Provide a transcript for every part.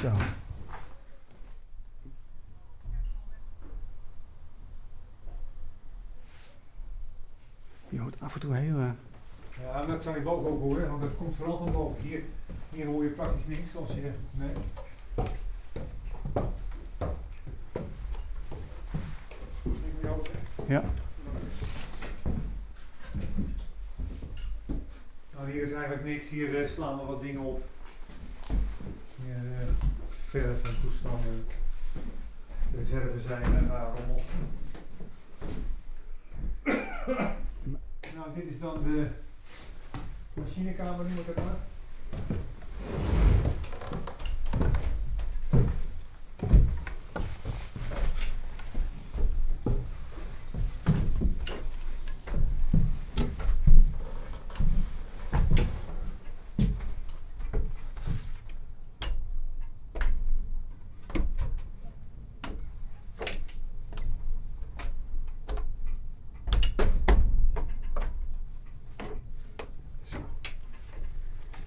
Zo. Je hoort af en toe heel... eh, Ja, dat zou je boven ook horen, want dat komt vooral van boven. Hier, hier hoor je praktisch niks als je. Nee. Ja. Nou, hier is eigenlijk niks. Hier eh, slaan we wat dingen op. Hier uh, verf en toestanden. Reserve zijn en daar rommel. nou, dit is dan de machinekamer, noem ik het maar.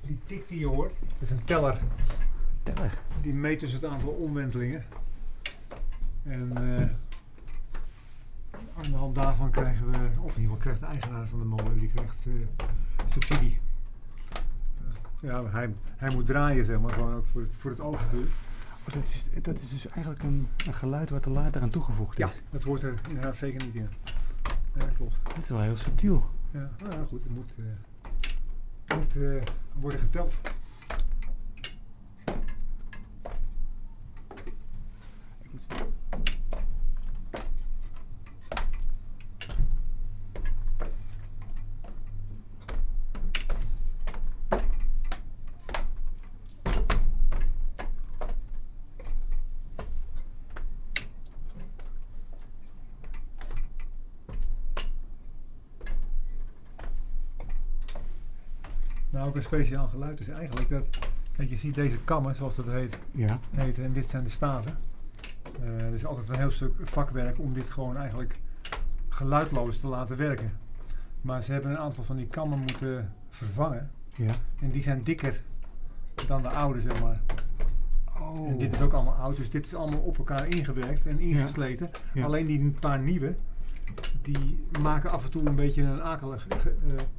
Die tik die je hoort, dat is een teller. teller. Die meet dus het aantal omwentelingen. En eh, aan de hand daarvan krijgen we, of in ieder geval krijgt de eigenaar van de molen, die krijgt eh, subsidie. Ja, hij, hij moet draaien, zeg maar, gewoon ook voor het, voor het oog. Oh, dat, is, dat is dus eigenlijk een, een geluid wat er later aan toegevoegd is. Ja, dat hoort er inderdaad zeker niet in. Ja, klopt. Dat is wel heel subtiel. Ja, nou ja, goed, het moet, eh, moet eh, worden geteld. Ik moet- Nou, ook een speciaal geluid is eigenlijk dat, kijk, je ziet deze kammen, zoals dat heet, Ja. heet en dit zijn de staven. Eh er is altijd een heel stuk vakwerk om dit gewoon eigenlijk geluidloos te laten werken. Maar ze hebben een aantal van die kammen moeten vervangen Ja. en die zijn dikker dan de oude, zeg maar. Oh. En dit is ook allemaal oud, dus dit is allemaal op elkaar ingewerkt en ingesleten. Ja. Alleen die paar nieuwe, die maken af en toe een beetje een akelig...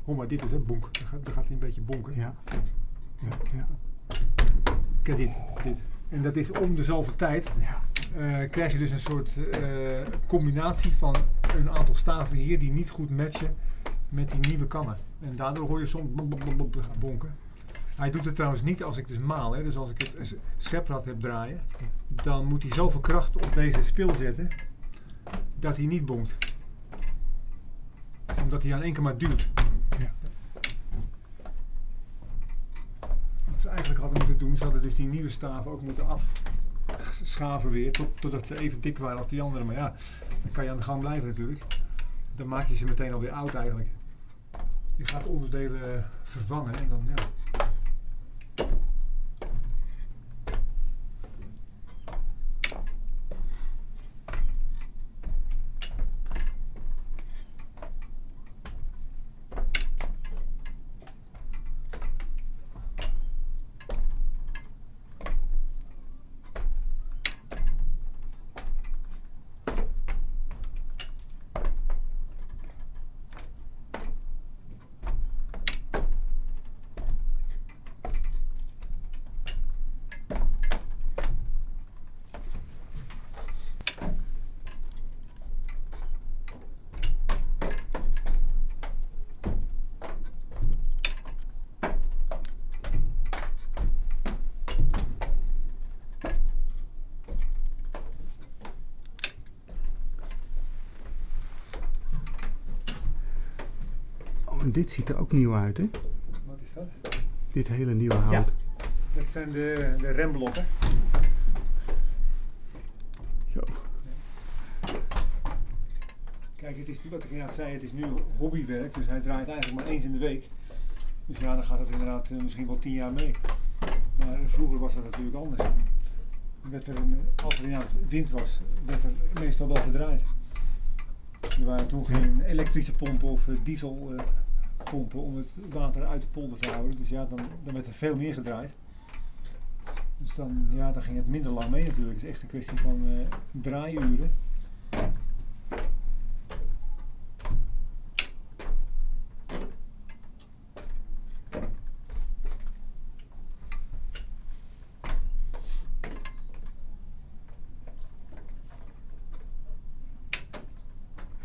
hoor maar, dit is het bonk. Dan gaat, gaat hij een beetje bonken. Ja. Ja. Ja. Kijk dit, dit. En dat is om de zoveel tijd ja. eh, krijg je dus een soort eh, combinatie van een aantal staven hier die niet goed matchen met die nieuwe kammen. En daardoor hoor je soms bonken. Hij doet het trouwens niet als ik dus maal. Hè. Dus als ik het scheprad heb draaien, dan moet hij zoveel kracht op deze spil zetten dat hij niet bonkt. Omdat hij aan één keer maar duwt. Ja. Wat ze eigenlijk hadden moeten doen, ze hadden dus die nieuwe staven ook moeten afschaven weer, tot, totdat ze even dik waren als die andere. Maar ja, dan kan je aan de gang blijven natuurlijk. Dan maak je ze meteen alweer oud eigenlijk. Je gaat onderdelen vervangen en dan ja. En dit ziet er ook nieuw uit, hè? Wat is dat? Dit hele nieuwe hout. Dat zijn de, de remblokken. Zo. Kijk, het is nu wat ik inderdaad zei, het is nu hobbywerk, dus hij draait eigenlijk maar eens in de week. Dus ja, dan gaat het inderdaad eh, misschien wel tien jaar mee. Maar vroeger was dat natuurlijk anders. Werd er een, als er inderdaad wind was, werd er meestal wel gedraaid. Er waren toen geen elektrische pompen of eh, dieselpompen om het water uit de polder te houden. Dus ja, dan, dan werd er veel meer gedraaid. Dus dan, ja, dan ging het minder lang mee natuurlijk. Het is echt een kwestie van uh, draaiuren.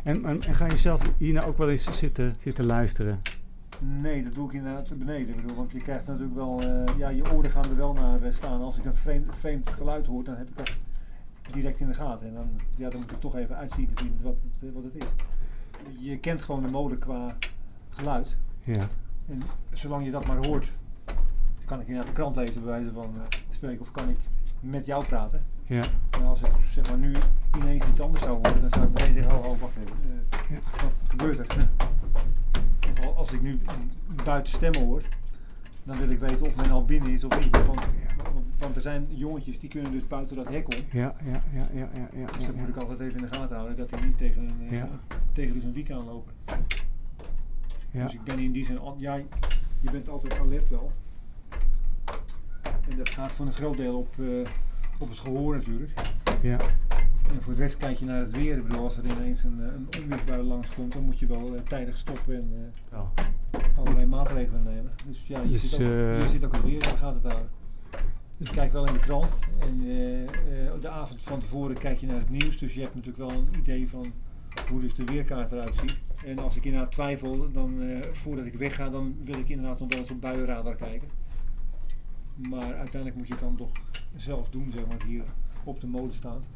En, en, en, ga je zelf hier nou ook wel eens zitten, zitten luisteren? Nee, dat doe ik inderdaad beneden. Bedoel, want je krijgt natuurlijk wel, uh, ja, je oren gaan er wel naar uh, staan. Als ik een vreemd, vreemd, geluid hoor, dan heb ik dat direct in de gaten. En dan, ja, dan moet ik toch even uitzien wat het, uh, wat het is. Je kent gewoon de molen qua geluid. Ja. En zolang je dat maar hoort, kan ik inderdaad de krant lezen bij wijze van spreken. Of kan ik met jou praten. Ja. En als ik zeg maar nu ineens iets anders zou horen, dan zou ik meteen zeggen, oh, oh wacht even. Ja. Wat gebeurt er? Als ik nu buiten stemmen hoor, dan wil ik weten of men al binnen is of niet. Want, want er zijn jongetjes die kunnen dus buiten dat hek om. Ja, ja, ja, ja, ja. ja dus dat moet ik altijd even in de gaten houden, dat die niet tegen een, ja. tegen dus een wiek aanlopen. Ja. Dus ik ben in die zin, al, ja, je bent altijd alert wel. En dat gaat voor een groot deel op, uh, op het gehoor natuurlijk. Ja. En voor de rest kijk je naar het weer. Ik bedoel, als er ineens een, een onweersbui langskomt, dan moet je wel uh, tijdig stoppen en uh, ja. allerlei maatregelen nemen. Dus ja, je, dus, zit, ook, je zit ook het weer in de gaten te houden. Dus kijk wel in de krant. En de avond van tevoren kijk je naar het nieuws. Dus je hebt natuurlijk wel een idee van hoe dus de weerkaart eruit ziet. En als ik inderdaad twijfel, dan voordat ik wegga, dan wil ik inderdaad nog wel eens op buienradar kijken. Maar uiteindelijk moet je het dan toch zelf doen, zeg maar, hier op de molen staat.